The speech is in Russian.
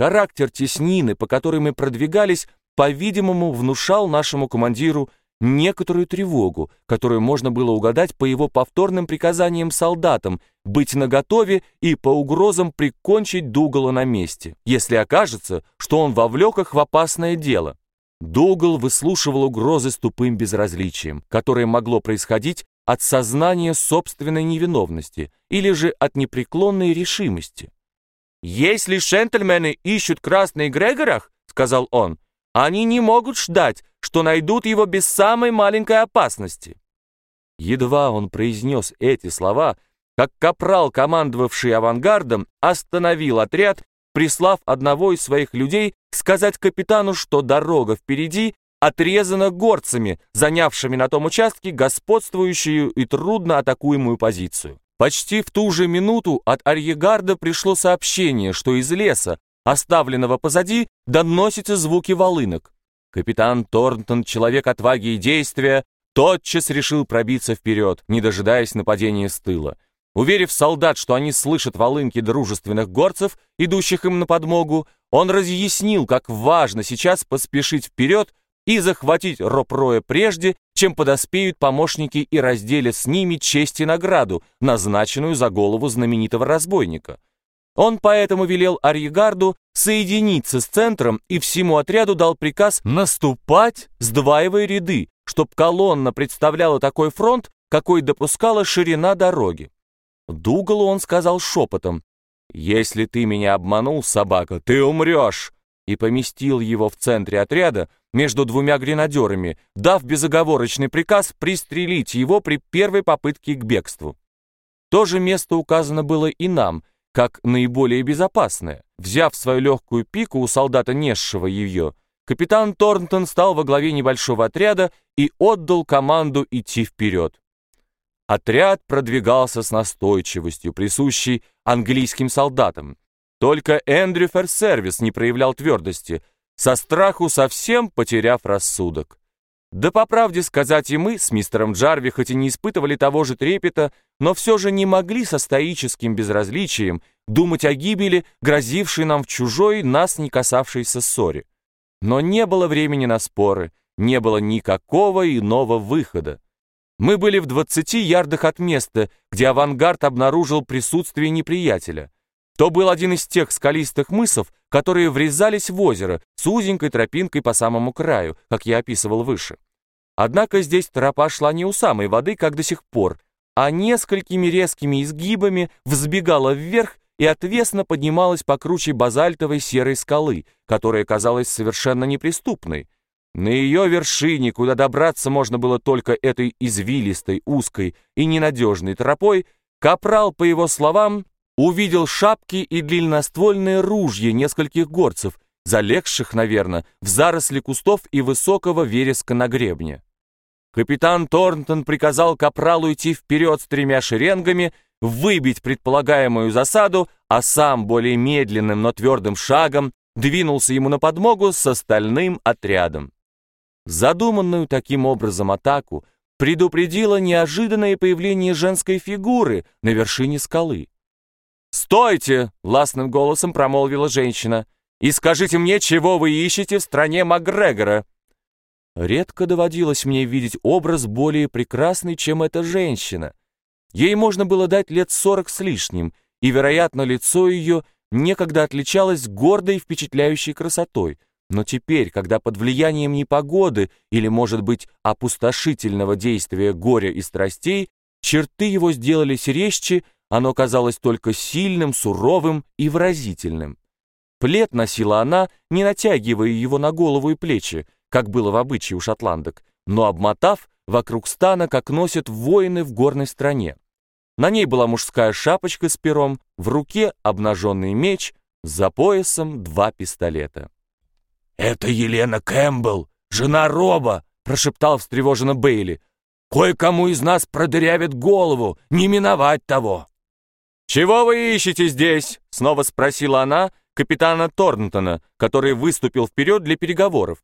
Характер теснины, по которой мы продвигались, по-видимому, внушал нашему командиру некоторую тревогу, которую можно было угадать по его повторным приказаниям солдатам быть наготове и по угрозам прикончить Дугала на месте, если окажется, что он вовлек их в опасное дело. Дугал выслушивал угрозы с тупым безразличием, которое могло происходить от сознания собственной невиновности или же от непреклонной решимости. «Если джентльмены ищут красный Грегорах, — сказал он, — они не могут ждать, что найдут его без самой маленькой опасности». Едва он произнес эти слова, как капрал, командовавший авангардом, остановил отряд, прислав одного из своих людей сказать капитану, что дорога впереди отрезана горцами, занявшими на том участке господствующую и трудно атакуемую позицию. Почти в ту же минуту от Арьегарда пришло сообщение, что из леса, оставленного позади, доносятся звуки волынок. Капитан Торнтон, человек отваги и действия, тотчас решил пробиться вперед, не дожидаясь нападения с тыла. Уверив солдат, что они слышат волынки дружественных горцев, идущих им на подмогу, он разъяснил, как важно сейчас поспешить вперед и захватить Ропроя прежде, чем подоспеют помощники и разделят с ними честь и награду, назначенную за голову знаменитого разбойника. Он поэтому велел Арьегарду соединиться с центром и всему отряду дал приказ наступать, сдваивая ряды, чтоб колонна представляла такой фронт, какой допускала ширина дороги. Дугалу он сказал шепотом, «Если ты меня обманул, собака, ты умрешь!» И поместил его в центре отряда между двумя гренадерами, дав безоговорочный приказ пристрелить его при первой попытке к бегству. То же место указано было и нам, как наиболее безопасное. Взяв свою легкую пику у солдата, несшего ее, капитан Торнтон стал во главе небольшого отряда и отдал команду идти вперед. Отряд продвигался с настойчивостью, присущей английским солдатам. Только Эндрю Ферсервис не проявлял твердости, со страху совсем потеряв рассудок. Да по правде сказать и мы с мистером Джарви хоть и не испытывали того же трепета, но все же не могли со стоическим безразличием думать о гибели, грозившей нам в чужой, нас не касавшейся ссоре. Но не было времени на споры, не было никакого иного выхода. Мы были в 20 ярдах от места, где авангард обнаружил присутствие неприятеля. То был один из тех скалистых мысов, которые врезались в озеро с узенькой тропинкой по самому краю, как я описывал выше. Однако здесь тропа шла не у самой воды, как до сих пор, а несколькими резкими изгибами взбегала вверх и отвесно поднималась по круче базальтовой серой скалы, которая казалась совершенно неприступной. На ее вершине, куда добраться можно было только этой извилистой, узкой и ненадежной тропой, Капрал, по его словам, увидел шапки и длинноствольные ружья нескольких горцев, залегших, наверное, в заросли кустов и высокого вереска на гребне. Капитан Торнтон приказал Капралу идти вперед с тремя шеренгами, выбить предполагаемую засаду, а сам более медленным, но твердым шагом двинулся ему на подмогу с остальным отрядом. Задуманную таким образом атаку предупредило неожиданное появление женской фигуры на вершине скалы. «Стойте!» — властным голосом промолвила женщина. «И скажите мне, чего вы ищете в стране Макгрегора?» Редко доводилось мне видеть образ более прекрасный, чем эта женщина. Ей можно было дать лет сорок с лишним, и, вероятно, лицо ее некогда отличалось гордой и впечатляющей красотой. Но теперь, когда под влиянием непогоды или, может быть, опустошительного действия горя и страстей, черты его сделались резче, оно казалось только сильным, суровым и выразительным. Плед носила она, не натягивая его на голову и плечи, как было в обычае у шотландок, но обмотав вокруг стана, как носят воины в горной стране. На ней была мужская шапочка с пером, в руке обнаженный меч, за поясом два пистолета. «Это Елена Кэмпбелл, жена Роба!» — прошептал встревоженно Бейли. «Кое-кому из нас продырявит голову, не миновать того!» «Чего вы ищете здесь?» — снова спросила она капитана Торнтона, который выступил вперед для переговоров.